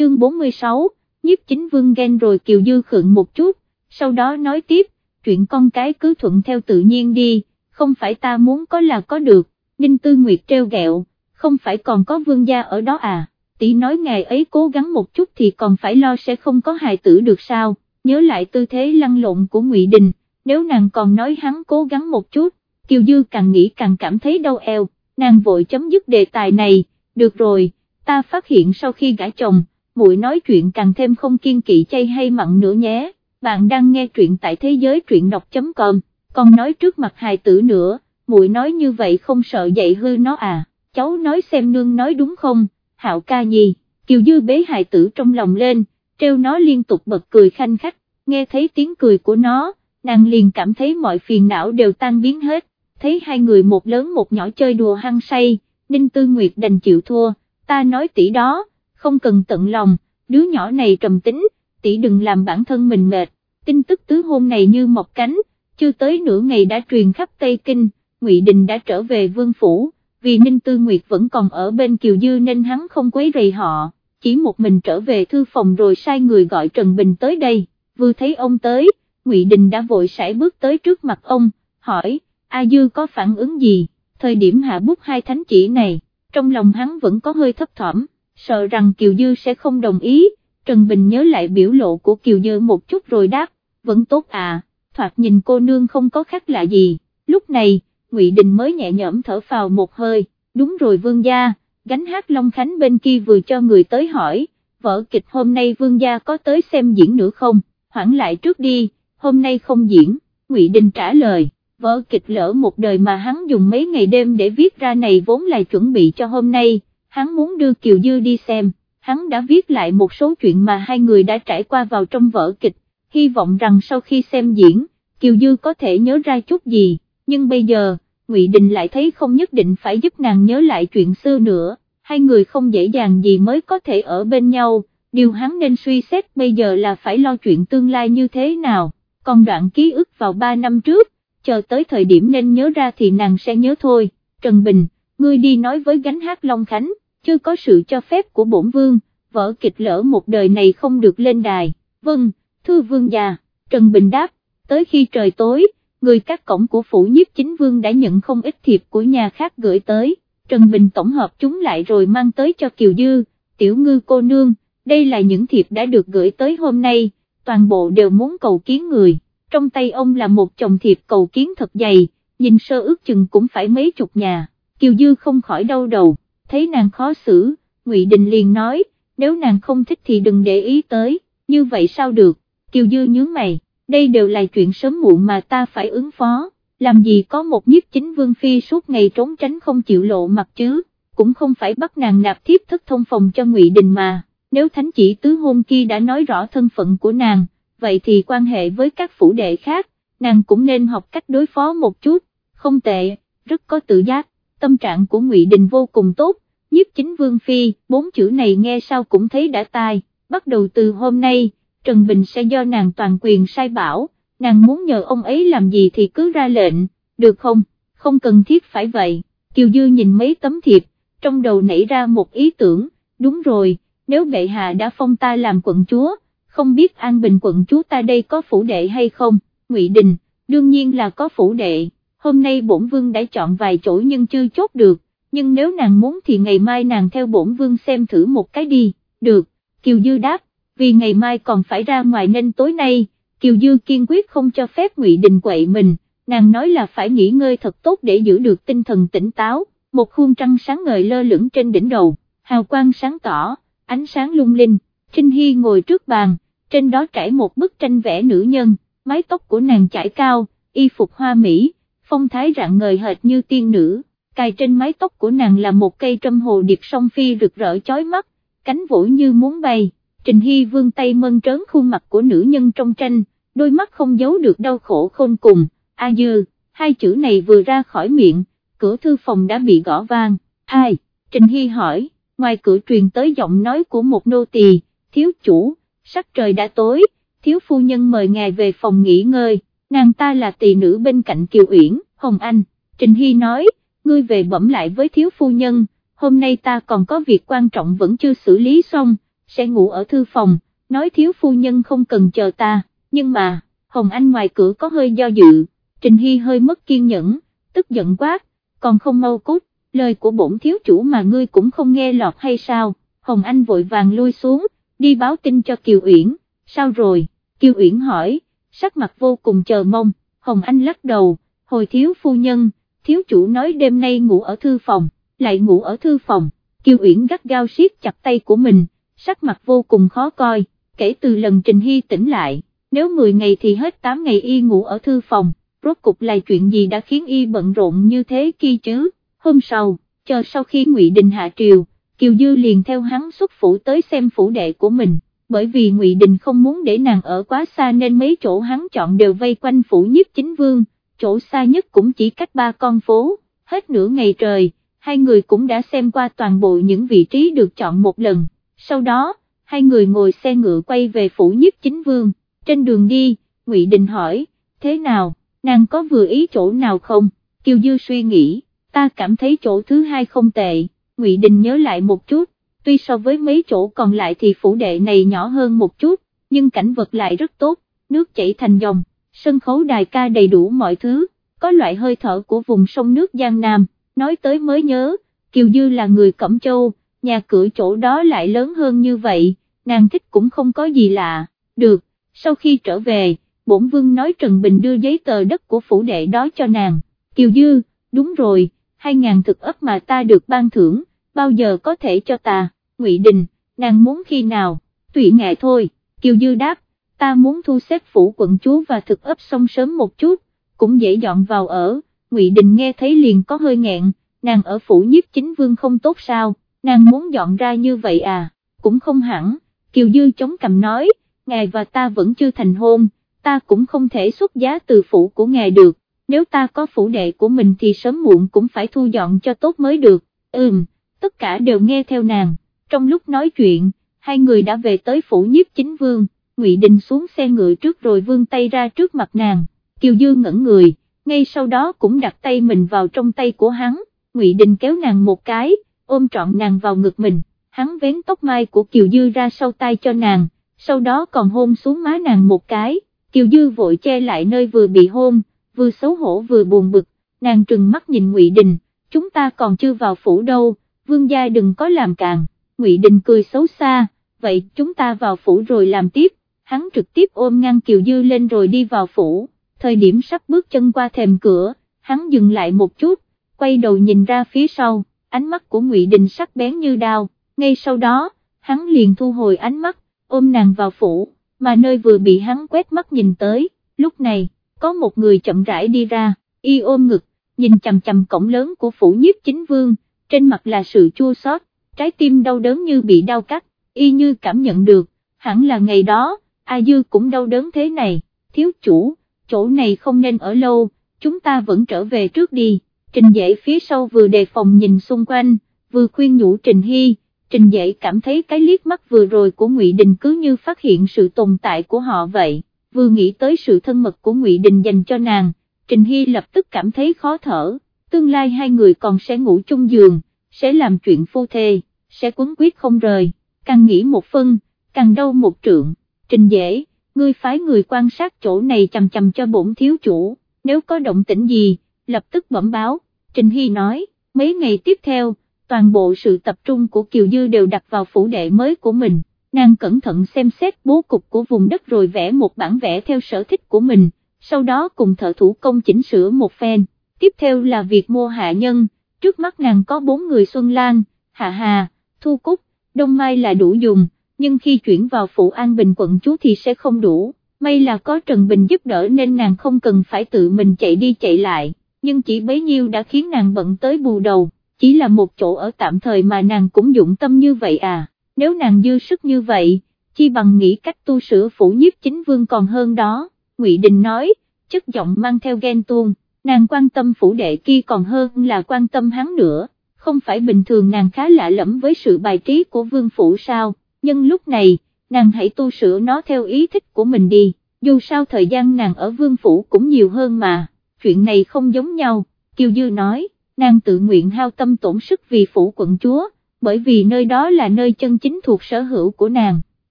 chương 46, nhiếp chính vương ghen rồi Kiều Dư khựng một chút, sau đó nói tiếp, chuyện con cái cứ thuận theo tự nhiên đi, không phải ta muốn có là có được, Ninh Tư Nguyệt treo gẹo, không phải còn có vương gia ở đó à, tỷ nói ngày ấy cố gắng một chút thì còn phải lo sẽ không có hài tử được sao, nhớ lại tư thế lăn lộn của Ngụy Đình, nếu nàng còn nói hắn cố gắng một chút, Kiều Dư càng nghĩ càng cảm thấy đau eo, nàng vội chấm dứt đề tài này, được rồi, ta phát hiện sau khi gả chồng, muội nói chuyện càng thêm không kiên kỵ chay hay mặn nữa nhé, bạn đang nghe truyện tại thế giới truyện đọc.com, còn nói trước mặt hài tử nữa, muội nói như vậy không sợ dậy hư nó à, cháu nói xem nương nói đúng không, hạo ca nhi, kiều dư bế hài tử trong lòng lên, treo nó liên tục bật cười khanh khách, nghe thấy tiếng cười của nó, nàng liền cảm thấy mọi phiền não đều tan biến hết, thấy hai người một lớn một nhỏ chơi đùa hăng say, Ninh Tư Nguyệt đành chịu thua, ta nói tỷ đó, không cần tận lòng, đứa nhỏ này trầm tính, tỷ đừng làm bản thân mình mệt, tin tức tứ hôn này như mọc cánh, chưa tới nửa ngày đã truyền khắp Tây Kinh, Ngụy Đình đã trở về vương phủ, vì Ninh Tư Nguyệt vẫn còn ở bên Kiều Dư nên hắn không quấy rầy họ, chỉ một mình trở về thư phòng rồi sai người gọi Trần Bình tới đây, vừa thấy ông tới, Ngụy Đình đã vội sải bước tới trước mặt ông, hỏi, A Dư có phản ứng gì, thời điểm hạ bút hai thánh chỉ này, trong lòng hắn vẫn có hơi thấp thỏm, sợ rằng Kiều Dư sẽ không đồng ý, Trần Bình nhớ lại biểu lộ của Kiều Dư một chút rồi đáp, vẫn tốt à, thoạt nhìn cô nương không có khác lạ gì, lúc này, Ngụy Đình mới nhẹ nhõm thở phào một hơi, đúng rồi vương gia, gánh hát Long Khánh bên kia vừa cho người tới hỏi, vở kịch hôm nay vương gia có tới xem diễn nữa không, hoãn lại trước đi, hôm nay không diễn, Ngụy Đình trả lời, vở kịch lỡ một đời mà hắn dùng mấy ngày đêm để viết ra này vốn là chuẩn bị cho hôm nay, hắn muốn đưa Kiều Dư đi xem, hắn đã viết lại một số chuyện mà hai người đã trải qua vào trong vở kịch, hy vọng rằng sau khi xem diễn, Kiều Dư có thể nhớ ra chút gì, nhưng bây giờ, Ngụy Đình lại thấy không nhất định phải giúp nàng nhớ lại chuyện xưa nữa, hai người không dễ dàng gì mới có thể ở bên nhau, điều hắn nên suy xét bây giờ là phải lo chuyện tương lai như thế nào, còn đoạn ký ức vào ba năm trước, chờ tới thời điểm nên nhớ ra thì nàng sẽ nhớ thôi, Trần Bình, ngươi đi nói với gánh hát Long Khánh, chưa có sự cho phép của bổn vương, vở kịch lỡ một đời này không được lên đài, vâng, thưa vương già, Trần Bình đáp, tới khi trời tối, người các cổng của phủ nhiếp chính vương đã nhận không ít thiệp của nhà khác gửi tới, Trần Bình tổng hợp chúng lại rồi mang tới cho Kiều Dư, tiểu ngư cô nương, đây là những thiệp đã được gửi tới hôm nay, toàn bộ đều muốn cầu kiến người, trong tay ông là một chồng thiệp cầu kiến thật dày, nhìn sơ ước chừng cũng phải mấy chục nhà, Kiều Dư không khỏi đau đầu, thấy nàng khó xử, Ngụy Đình liền nói, nếu nàng không thích thì đừng để ý tới, như vậy sao được, Kiều Dư nhướng mày đây đều là chuyện sớm muộn mà ta phải ứng phó, làm gì có một nhiếp chính vương phi suốt ngày trốn tránh không chịu lộ mặt chứ, cũng không phải bắt nàng nạp thiếp thất thông phòng cho ngụy Đình mà, nếu thánh chỉ tứ hôn kia đã nói rõ thân phận của nàng, vậy thì quan hệ với các phủ đệ khác, nàng cũng nên học cách đối phó một chút, không tệ, rất có tự giác, tâm trạng của ngụy Đình vô cùng tốt, nhiếp chính vương phi, bốn chữ này nghe sao cũng thấy đã tai, bắt đầu từ hôm nay, Trần Bình sẽ do nàng toàn quyền sai bảo, nàng muốn nhờ ông ấy làm gì thì cứ ra lệnh, được không, không cần thiết phải vậy, Kiều Dư nhìn mấy tấm thiệp, trong đầu nảy ra một ý tưởng, đúng rồi, nếu bệ hạ đã phong ta làm quận chúa, không biết an bình quận chúa ta đây có phủ đệ hay không, Ngụy Đình, đương nhiên là có phủ đệ, hôm nay bổn vương đã chọn vài chỗ nhưng chưa chốt được, nhưng nếu nàng muốn thì ngày mai nàng theo bổn vương xem thử một cái đi, được, Kiều Dư đáp, vì ngày mai còn phải ra ngoài nên tối nay, Kiều Dư kiên quyết không cho phép Ngụy Đình quậy mình, nàng nói là phải nghỉ ngơi thật tốt để giữ được tinh thần tỉnh táo, một khuôn trăng sáng ngời lơ lửng trên đỉnh đầu, hào quang sáng tỏ, ánh sáng lung linh, Trinh Hy ngồi trước bàn, trên đó trải một bức tranh vẽ nữ nhân, mái tóc của nàng chải cao, y phục hoa mỹ, phong thái rạng ngời hệt như tiên nữ, cài trên mái tóc của nàng là một cây trâm hồ điệp song phi rực rỡ chói mắt, cánh vũ như muốn bay Trình Hy vương tay mơn trớn khuôn mặt của nữ nhân trong tranh, đôi mắt không giấu được đau khổ khôn cùng, a dư, hai chữ này vừa ra khỏi miệng, cửa thư phòng đã bị gõ vang, ai, Trình Hy hỏi, ngoài cửa truyền tới giọng nói của một nô tỳ, thiếu chủ, sắc trời đã tối, thiếu phu nhân mời ngài về phòng nghỉ ngơi, nàng ta là tỳ nữ bên cạnh Kiều Uyển, Hồng Anh, Trình Hy nói, ngươi về bẩm lại với thiếu phu nhân, hôm nay ta còn có việc quan trọng vẫn chưa xử lý xong, sẽ ngủ ở thư phòng, nói thiếu phu nhân không cần chờ ta, nhưng mà, Hồng Anh ngoài cửa có hơi do dự, Trình Hy hơi mất kiên nhẫn, tức giận quát, còn không mau cút, lời của bổn thiếu chủ mà ngươi cũng không nghe lọt hay sao, Hồng Anh vội vàng lui xuống, đi báo tin cho Kiều Uyển, sao rồi, Kiều Uyển hỏi, sắc mặt vô cùng chờ mong, Hồng Anh lắc đầu, hồi thiếu phu nhân, thiếu chủ nói đêm nay ngủ ở thư phòng, lại ngủ ở thư phòng, Kiều Uyển gắt gao siết chặt tay của mình, sắc mặt vô cùng khó coi, kể từ lần Trình Hy tỉnh lại, nếu 10 ngày thì hết 8 ngày y ngủ ở thư phòng, rốt cục là chuyện gì đã khiến y bận rộn như thế kia chứ, hôm sau, chờ sau khi Ngụy Đình hạ triều, Kiều Dư liền theo hắn xuất phủ tới xem phủ đệ của mình, bởi vì Ngụy Đình không muốn để nàng ở quá xa nên mấy chỗ hắn chọn đều vây quanh phủ nhiếp chính vương, chỗ xa nhất cũng chỉ cách ba con phố, hết nửa ngày trời, hai người cũng đã xem qua toàn bộ những vị trí được chọn một lần, sau đó, hai người ngồi xe ngựa quay về phủ nhiếp chính vương, trên đường đi, Ngụy Đình hỏi, thế nào, nàng có vừa ý chỗ nào không, Kiều Dư suy nghĩ, ta cảm thấy chỗ thứ hai không tệ, Ngụy Đình nhớ lại một chút, tuy so với mấy chỗ còn lại thì phủ đệ này nhỏ hơn một chút, nhưng cảnh vật lại rất tốt, nước chảy thành dòng, sân khấu đài ca đầy đủ mọi thứ, có loại hơi thở của vùng sông nước Giang Nam, nói tới mới nhớ, Kiều Dư là người Cẩm Châu, nhà cửa chỗ đó lại lớn hơn như vậy, nàng thích cũng không có gì lạ, được, sau khi trở về, bổn vương nói Trần Bình đưa giấy tờ đất của phủ đệ đó cho nàng, Kiều Dư, đúng rồi, hai ngàn thực ấp mà ta được ban thưởng, bao giờ có thể cho ta, Ngụy Đình, nàng muốn khi nào, tùy ngại thôi, Kiều Dư đáp, ta muốn thu xếp phủ quận chúa và thực ấp xong sớm một chút, cũng dễ dọn vào ở, Ngụy Đình nghe thấy liền có hơi nghẹn, nàng ở phủ nhiếp chính vương không tốt sao, nàng muốn dọn ra như vậy à, cũng không hẳn, Kiều Dư chống cầm nói, ngài và ta vẫn chưa thành hôn, ta cũng không thể xuất giá từ phủ của ngài được, nếu ta có phủ đệ của mình thì sớm muộn cũng phải thu dọn cho tốt mới được, ừm, tất cả đều nghe theo nàng, trong lúc nói chuyện, hai người đã về tới phủ nhiếp chính vương, Ngụy Đình xuống xe ngựa trước rồi vương tay ra trước mặt nàng, Kiều Dư ngẩn người, ngay sau đó cũng đặt tay mình vào trong tay của hắn, Ngụy Đình kéo nàng một cái, ôm trọn nàng vào ngực mình, hắn vén tóc mai của Kiều Dư ra sau tay cho nàng, sau đó còn hôn xuống má nàng một cái, Kiều Dư vội che lại nơi vừa bị hôn, vừa xấu hổ vừa buồn bực, nàng trừng mắt nhìn Ngụy Đình, chúng ta còn chưa vào phủ đâu, vương gia đừng có làm càng, Ngụy Đình cười xấu xa, vậy chúng ta vào phủ rồi làm tiếp, hắn trực tiếp ôm ngăn Kiều Dư lên rồi đi vào phủ, thời điểm sắp bước chân qua thềm cửa, hắn dừng lại một chút, quay đầu nhìn ra phía sau, ánh mắt của Ngụy Đình sắc bén như đao, ngay sau đó, hắn liền thu hồi ánh mắt, ôm nàng vào phủ, mà nơi vừa bị hắn quét mắt nhìn tới, lúc này, có một người chậm rãi đi ra, y ôm ngực, nhìn chầm chầm cổng lớn của phủ nhiếp chính vương, trên mặt là sự chua xót, trái tim đau đớn như bị đau cắt, y như cảm nhận được, hẳn là ngày đó, A Dư cũng đau đớn thế này, thiếu chủ, chỗ này không nên ở lâu, chúng ta vẫn trở về trước đi, trình dễ phía sau vừa đề phòng nhìn xung quanh, vừa khuyên nhủ trình hy, trình dễ cảm thấy cái liếc mắt vừa rồi của Ngụy Đình cứ như phát hiện sự tồn tại của họ vậy, vừa nghĩ tới sự thân mật của Ngụy Đình dành cho nàng, trình hy lập tức cảm thấy khó thở, tương lai hai người còn sẽ ngủ chung giường, sẽ làm chuyện phu thê, sẽ quấn quyết không rời, càng nghĩ một phân, càng đau một trượng, trình dễ, ngươi phái người quan sát chỗ này chầm chầm cho bổn thiếu chủ, nếu có động tĩnh gì, lập tức bẩm báo, Trình Hy nói, mấy ngày tiếp theo, toàn bộ sự tập trung của Kiều Dư đều đặt vào phủ đệ mới của mình, nàng cẩn thận xem xét bố cục của vùng đất rồi vẽ một bản vẽ theo sở thích của mình, sau đó cùng thợ thủ công chỉnh sửa một phen, tiếp theo là việc mua hạ nhân, trước mắt nàng có bốn người Xuân Lan, Hạ Hà, Thu Cúc, Đông Mai là đủ dùng, nhưng khi chuyển vào phủ An Bình quận chú thì sẽ không đủ, may là có Trần Bình giúp đỡ nên nàng không cần phải tự mình chạy đi chạy lại, nhưng chỉ bấy nhiêu đã khiến nàng bận tới bù đầu, chỉ là một chỗ ở tạm thời mà nàng cũng dụng tâm như vậy à, nếu nàng dư sức như vậy, chi bằng nghĩ cách tu sửa phủ nhiếp chính vương còn hơn đó, Ngụy Đình nói, chất giọng mang theo ghen tuông, nàng quan tâm phủ đệ kia còn hơn là quan tâm hắn nữa, không phải bình thường nàng khá lạ lẫm với sự bài trí của vương phủ sao nhưng lúc này, nàng hãy tu sửa nó theo ý thích của mình đi, dù sao thời gian nàng ở vương phủ cũng nhiều hơn mà, chuyện này không giống nhau, Kiều Dư nói, nàng tự nguyện hao tâm tổn sức vì phủ quận chúa, bởi vì nơi đó là nơi chân chính thuộc sở hữu của nàng,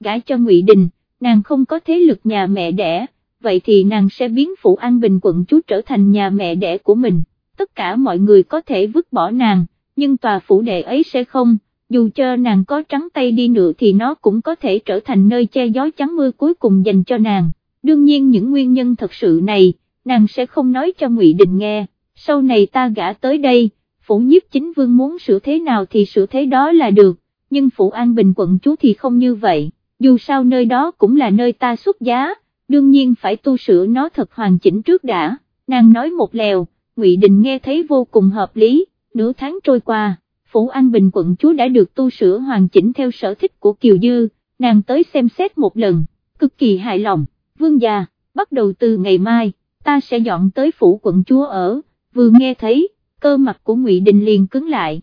gả cho Ngụy Đình, nàng không có thế lực nhà mẹ đẻ, vậy thì nàng sẽ biến Phủ An Bình quận chúa trở thành nhà mẹ đẻ của mình, tất cả mọi người có thể vứt bỏ nàng, nhưng tòa phủ đệ ấy sẽ không, dù cho nàng có trắng tay đi nữa thì nó cũng có thể trở thành nơi che gió chắn mưa cuối cùng dành cho nàng, đương nhiên những nguyên nhân thật sự này, nàng sẽ không nói cho Ngụy Đình nghe, sau này ta gả tới đây, phủ nhiếp chính vương muốn sửa thế nào thì sửa thế đó là được, nhưng phủ An Bình quận chúa thì không như vậy, dù sao nơi đó cũng là nơi ta xuất giá, đương nhiên phải tu sửa nó thật hoàn chỉnh trước đã, nàng nói một lèo, Ngụy Đình nghe thấy vô cùng hợp lý, nửa tháng trôi qua, phủ An Bình quận chúa đã được tu sửa hoàn chỉnh theo sở thích của Kiều Dư, nàng tới xem xét một lần, cực kỳ hài lòng, vương già, bắt đầu từ ngày mai, ta sẽ dọn tới phủ quận chúa ở, vừa nghe thấy, cơ mặt của Ngụy Đình liền cứng lại,